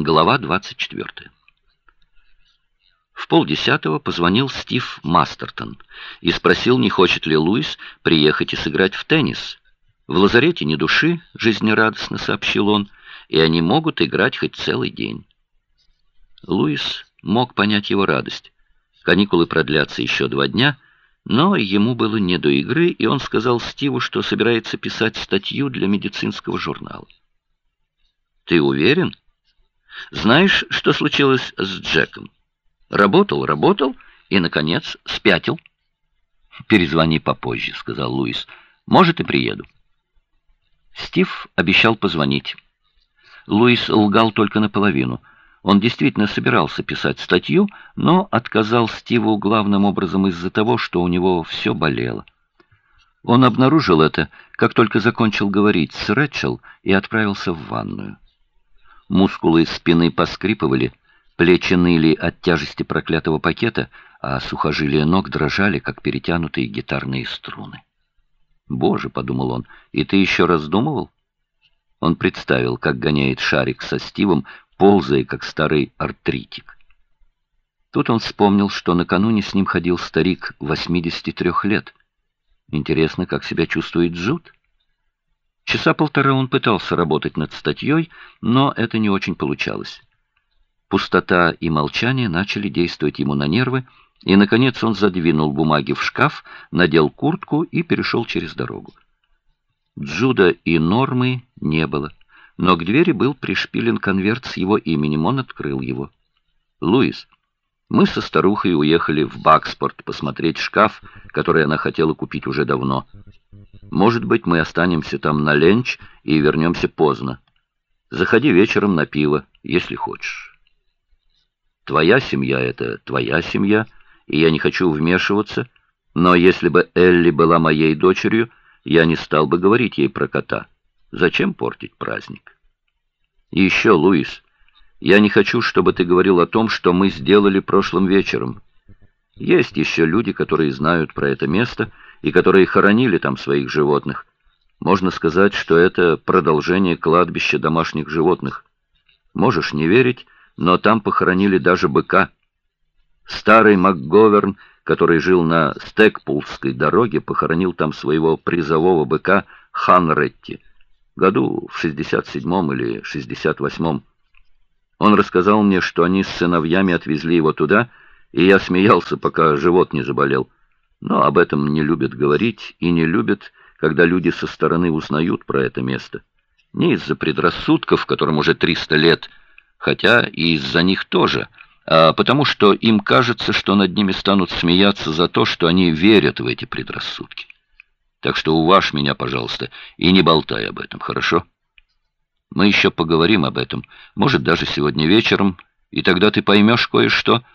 Глава 24. В полдесятого позвонил Стив Мастертон и спросил, не хочет ли Луис приехать и сыграть в теннис. В лазарете ни души, жизнерадостно сообщил он, и они могут играть хоть целый день. Луис мог понять его радость. Каникулы продлятся еще два дня, но ему было не до игры, и он сказал Стиву, что собирается писать статью для медицинского журнала. «Ты уверен?» Знаешь, что случилось с Джеком? Работал, работал и, наконец, спятил. «Перезвони попозже», — сказал Луис. «Может, и приеду». Стив обещал позвонить. Луис лгал только наполовину. Он действительно собирался писать статью, но отказал Стиву главным образом из-за того, что у него все болело. Он обнаружил это, как только закончил говорить с Рэчел и отправился в ванную. Мускулы спины поскрипывали, плечи ныли от тяжести проклятого пакета, а сухожилия ног дрожали, как перетянутые гитарные струны. «Боже», — подумал он, — «и ты еще раздумывал?» Он представил, как гоняет шарик со Стивом, ползая, как старый артритик. Тут он вспомнил, что накануне с ним ходил старик 83 лет. Интересно, как себя чувствует Джуд? Часа полтора он пытался работать над статьей, но это не очень получалось. Пустота и молчание начали действовать ему на нервы, и, наконец, он задвинул бумаги в шкаф, надел куртку и перешел через дорогу. Джуда и Нормы не было, но к двери был пришпилен конверт с его именем, он открыл его. «Луис, мы со старухой уехали в Бакспорт посмотреть шкаф, который она хотела купить уже давно. Может быть, мы останемся там на ленч и вернемся поздно. Заходи вечером на пиво, если хочешь. Твоя семья — это твоя семья, и я не хочу вмешиваться, но если бы Элли была моей дочерью, я не стал бы говорить ей про кота. Зачем портить праздник? И еще, Луис, я не хочу, чтобы ты говорил о том, что мы сделали прошлым вечером. Есть еще люди, которые знают про это место — и которые хоронили там своих животных. Можно сказать, что это продолжение кладбища домашних животных. Можешь не верить, но там похоронили даже быка. Старый МакГоверн, который жил на Стекпулской дороге, похоронил там своего призового быка Ханретти, году в 67-м или 68-м. Он рассказал мне, что они с сыновьями отвезли его туда, и я смеялся, пока живот не заболел. Но об этом не любят говорить и не любят, когда люди со стороны узнают про это место. Не из-за предрассудков, которым уже 300 лет, хотя и из-за них тоже, а потому что им кажется, что над ними станут смеяться за то, что они верят в эти предрассудки. Так что уважь меня, пожалуйста, и не болтай об этом, хорошо? Мы еще поговорим об этом, может, даже сегодня вечером, и тогда ты поймешь кое-что, —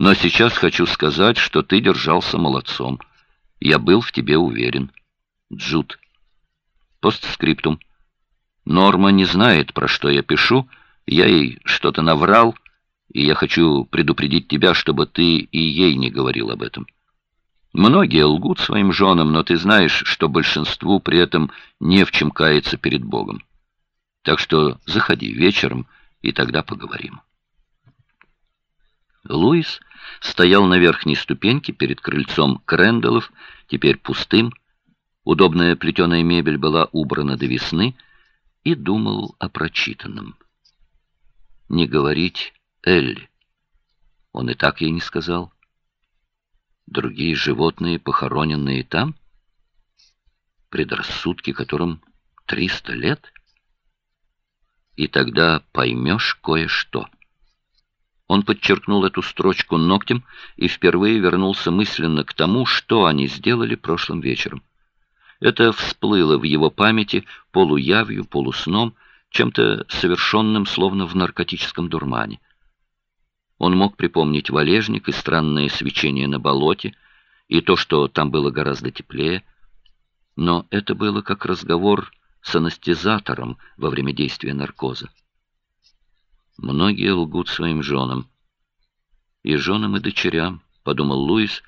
но сейчас хочу сказать, что ты держался молодцом. Я был в тебе уверен. Джуд. Постскриптум. Норма не знает, про что я пишу. Я ей что-то наврал, и я хочу предупредить тебя, чтобы ты и ей не говорил об этом. Многие лгут своим женам, но ты знаешь, что большинству при этом не в чем каяться перед Богом. Так что заходи вечером, и тогда поговорим. Луис стоял на верхней ступеньке перед крыльцом Крэндаллов, теперь пустым. Удобная плетеная мебель была убрана до весны, и думал о прочитанном. Не говорить Элли. Он и так ей не сказал. Другие животные, похороненные там? Предрассудки, которым триста лет? И тогда поймешь кое-что. Он подчеркнул эту строчку ногтем и впервые вернулся мысленно к тому, что они сделали прошлым вечером. Это всплыло в его памяти полуявью, полусном, чем-то совершенным, словно в наркотическом дурмане. Он мог припомнить валежник и странное свечение на болоте, и то, что там было гораздо теплее, но это было как разговор с анестезатором во время действия наркоза. Многие лгут своим женам. И женам, и дочерям, подумал Луис.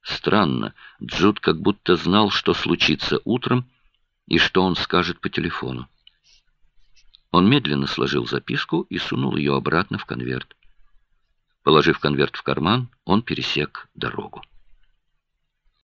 Странно, Джуд как будто знал, что случится утром и что он скажет по телефону. Он медленно сложил записку и сунул ее обратно в конверт. Положив конверт в карман, он пересек дорогу.